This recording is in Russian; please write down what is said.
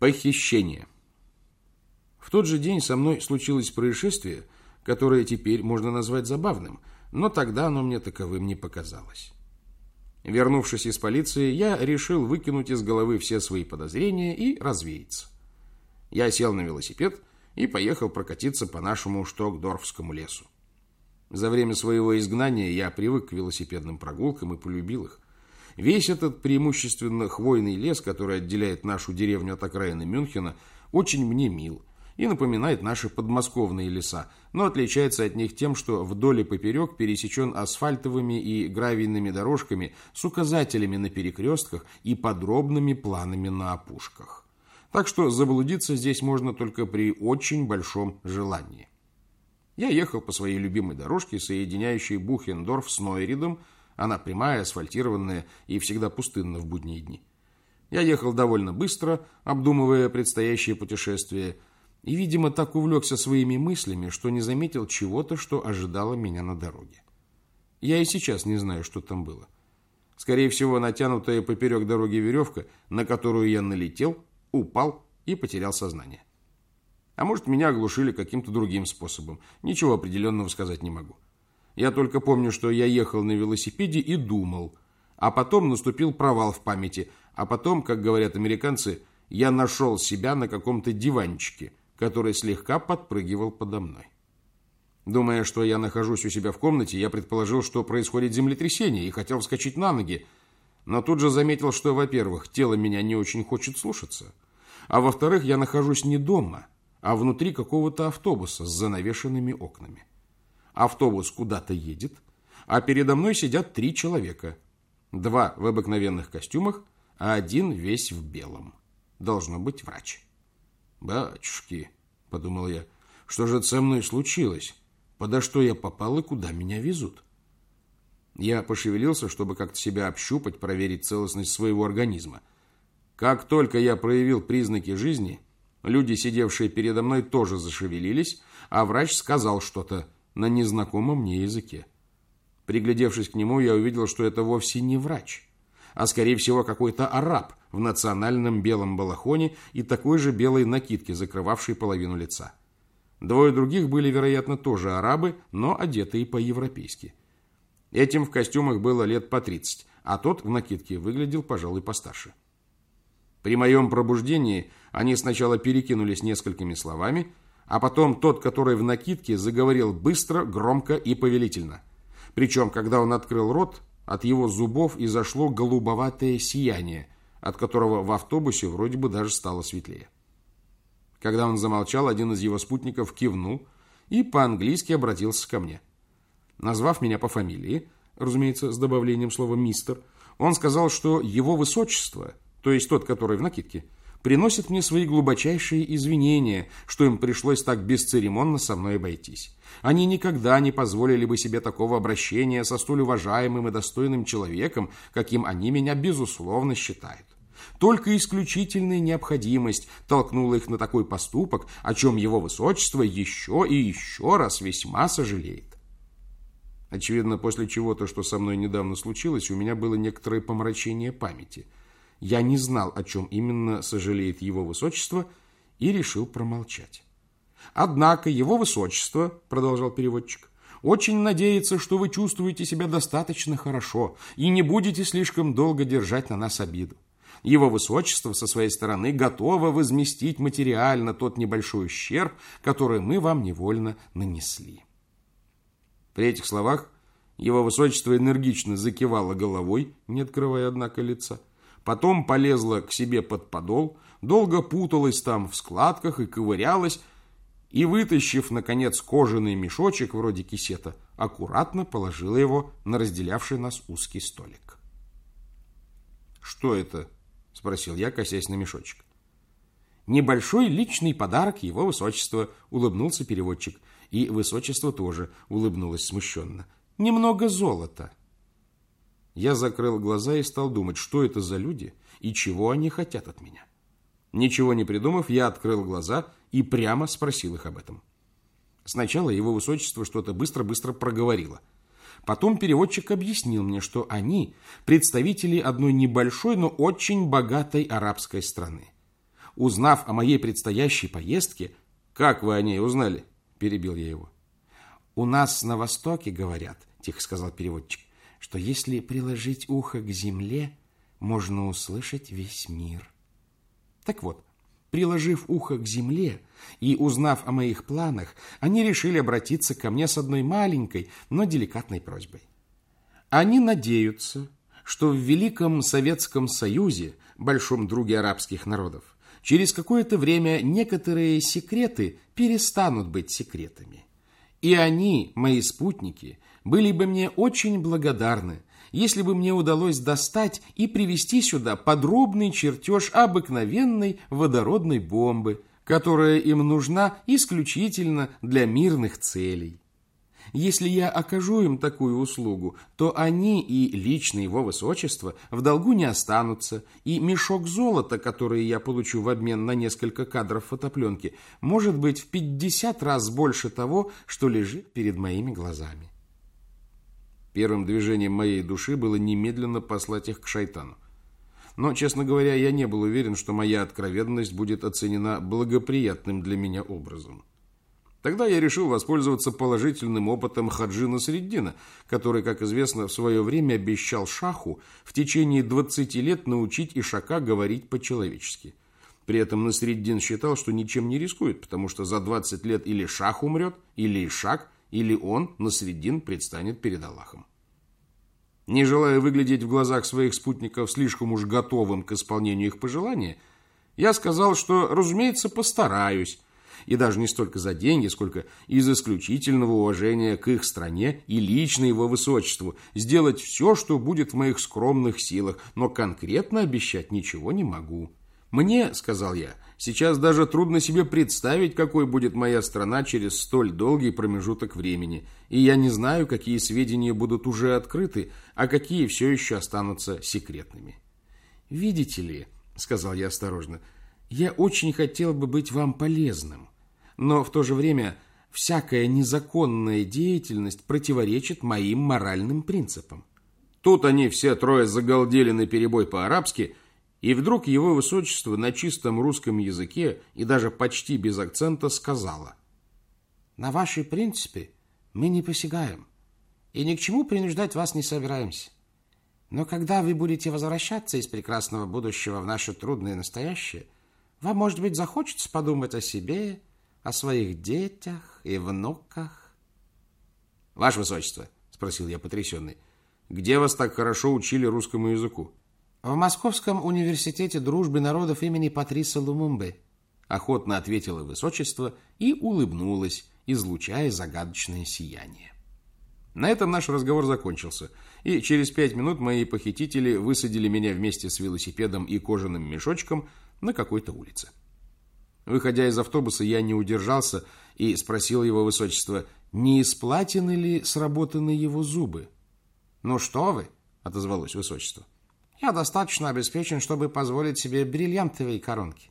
Похищение. В тот же день со мной случилось происшествие, которое теперь можно назвать забавным, но тогда оно мне таковым не показалось. Вернувшись из полиции, я решил выкинуть из головы все свои подозрения и развеяться. Я сел на велосипед и поехал прокатиться по нашему Штокдорфскому лесу. За время своего изгнания я привык к велосипедным прогулкам и полюбил их. Весь этот преимущественно хвойный лес, который отделяет нашу деревню от окраины Мюнхена, очень мне мил и напоминает наши подмосковные леса, но отличается от них тем, что вдоль и поперек пересечен асфальтовыми и гравийными дорожками с указателями на перекрестках и подробными планами на опушках. Так что заблудиться здесь можно только при очень большом желании. Я ехал по своей любимой дорожке, соединяющей Бухендорф с Нойридом, она прямая, асфальтированная и всегда пустынна в будние дни. Я ехал довольно быстро, обдумывая предстоящее путешествие, и, видимо, так увлекся своими мыслями, что не заметил чего-то, что ожидало меня на дороге. Я и сейчас не знаю, что там было. Скорее всего, натянутая поперек дороги веревка, на которую я налетел, упал и потерял сознание. А может, меня оглушили каким-то другим способом. Ничего определенного сказать не могу. Я только помню, что я ехал на велосипеде и думал. А потом наступил провал в памяти. А потом, как говорят американцы, я нашел себя на каком-то диванчике, который слегка подпрыгивал подо мной. Думая, что я нахожусь у себя в комнате, я предположил, что происходит землетрясение и хотел вскочить на ноги. Но тут же заметил, что, во-первых, тело меня не очень хочет слушаться, а во-вторых, я нахожусь не дома, а внутри какого-то автобуса с занавешенными окнами. Автобус куда-то едет, а передо мной сидят три человека. Два в обыкновенных костюмах, а один весь в белом. Должно быть врач. «Батюшки», — подумал я, — «что же со мной случилось? Подо что я попал и куда меня везут?» Я пошевелился, чтобы как-то себя общупать, проверить целостность своего организма. Как только я проявил признаки жизни, люди, сидевшие передо мной, тоже зашевелились, а врач сказал что-то на незнакомом мне языке. Приглядевшись к нему, я увидел, что это вовсе не врач, а, скорее всего, какой-то араб в национальном белом балахоне и такой же белой накидке, закрывавшей половину лица. Двое других были, вероятно, тоже арабы, но одетые по-европейски. Этим в костюмах было лет по 30, а тот в накидке выглядел, пожалуй, постарше. При моем пробуждении они сначала перекинулись несколькими словами, а потом тот, который в накидке, заговорил быстро, громко и повелительно. Причем, когда он открыл рот, от его зубов изошло голубоватое сияние, от которого в автобусе вроде бы даже стало светлее. Когда он замолчал, один из его спутников кивнул и по-английски обратился ко мне. Назвав меня по фамилии, разумеется, с добавлением слова «мистер», он сказал, что его высочество, то есть тот, который в накидке, приносят мне свои глубочайшие извинения, что им пришлось так бесцеремонно со мной обойтись. Они никогда не позволили бы себе такого обращения со столь уважаемым и достойным человеком, каким они меня безусловно считают. Только исключительная необходимость толкнула их на такой поступок, о чем его высочество еще и еще раз весьма сожалеет. Очевидно, после чего-то, что со мной недавно случилось, у меня было некоторое помрачение памяти – я не знал, о чем именно сожалеет его высочество, и решил промолчать. «Однако его высочество, — продолжал переводчик, — очень надеется, что вы чувствуете себя достаточно хорошо и не будете слишком долго держать на нас обиду. Его высочество со своей стороны готово возместить материально тот небольшой ущерб, который мы вам невольно нанесли». При этих словах его высочество энергично закивало головой, не открывая, однако, лица потом полезла к себе под подол, долго путалась там в складках и ковырялась, и, вытащив, наконец, кожаный мешочек вроде кисета, аккуратно положила его на разделявший нас узкий столик. «Что это?» – спросил я, косясь на мешочек. «Небольшой личный подарок его высочества», – улыбнулся переводчик. И высочество тоже улыбнулось смущенно. «Немного золота». Я закрыл глаза и стал думать, что это за люди и чего они хотят от меня. Ничего не придумав, я открыл глаза и прямо спросил их об этом. Сначала его высочество что-то быстро-быстро проговорило. Потом переводчик объяснил мне, что они представители одной небольшой, но очень богатой арабской страны. узнав о моей предстоящей поездке... Как вы о ней узнали? Перебил я его. У нас на Востоке говорят, тихо сказал переводчик, что если приложить ухо к земле, можно услышать весь мир. Так вот, приложив ухо к земле и узнав о моих планах, они решили обратиться ко мне с одной маленькой, но деликатной просьбой. Они надеются, что в Великом Советском Союзе, большом друге арабских народов, через какое-то время некоторые секреты перестанут быть секретами. И они, мои спутники, были бы мне очень благодарны, если бы мне удалось достать и привести сюда подробный чертеж обыкновенной водородной бомбы, которая им нужна исключительно для мирных целей. Если я окажу им такую услугу, то они и лично его высочество в долгу не останутся, и мешок золота, который я получу в обмен на несколько кадров фотопленки, может быть в 50 раз больше того, что лежит перед моими глазами. Первым движением моей души было немедленно послать их к шайтану. Но, честно говоря, я не был уверен, что моя откровенность будет оценена благоприятным для меня образом. Тогда я решил воспользоваться положительным опытом Хаджина Среддина, который, как известно, в свое время обещал Шаху в течение 20 лет научить Ишака говорить по-человечески. При этом Насреддин считал, что ничем не рискует, потому что за 20 лет или Шах умрет, или Ишак, или он, Насреддин, предстанет перед Аллахом. Не желая выглядеть в глазах своих спутников слишком уж готовым к исполнению их пожелания, я сказал, что, разумеется, постараюсь, и даже не столько за деньги, сколько из исключительного уважения к их стране и лично его высочеству, сделать все, что будет в моих скромных силах, но конкретно обещать ничего не могу. «Мне, — сказал я, — сейчас даже трудно себе представить, какой будет моя страна через столь долгий промежуток времени, и я не знаю, какие сведения будут уже открыты, а какие все еще останутся секретными». «Видите ли, — сказал я осторожно, — я очень хотел бы быть вам полезным, но в то же время всякая незаконная деятельность противоречит моим моральным принципам. Тут они все трое загалдели на перебой по-арабски, и вдруг его высочество на чистом русском языке и даже почти без акцента сказала. «На ваши принципы мы не посягаем, и ни к чему принуждать вас не собираемся. Но когда вы будете возвращаться из прекрасного будущего в наше трудное настоящее – вам, может быть, захочется подумать о себе, о своих детях и внуках. Ваше Высочество, спросил я потрясенный, где вас так хорошо учили русскому языку? В Московском университете дружбы народов имени Патриса Лумумбы, охотно ответило Высочество и улыбнулось, излучая загадочное сияние. На этом наш разговор закончился, и через пять минут мои похитители высадили меня вместе с велосипедом и кожаным мешочком на какой-то улице. Выходя из автобуса, я не удержался и спросил его высочество, не исплатены ли сработаны его зубы. «Ну что вы!» — отозвалось высочество. «Я достаточно обеспечен, чтобы позволить себе бриллиантовые коронки.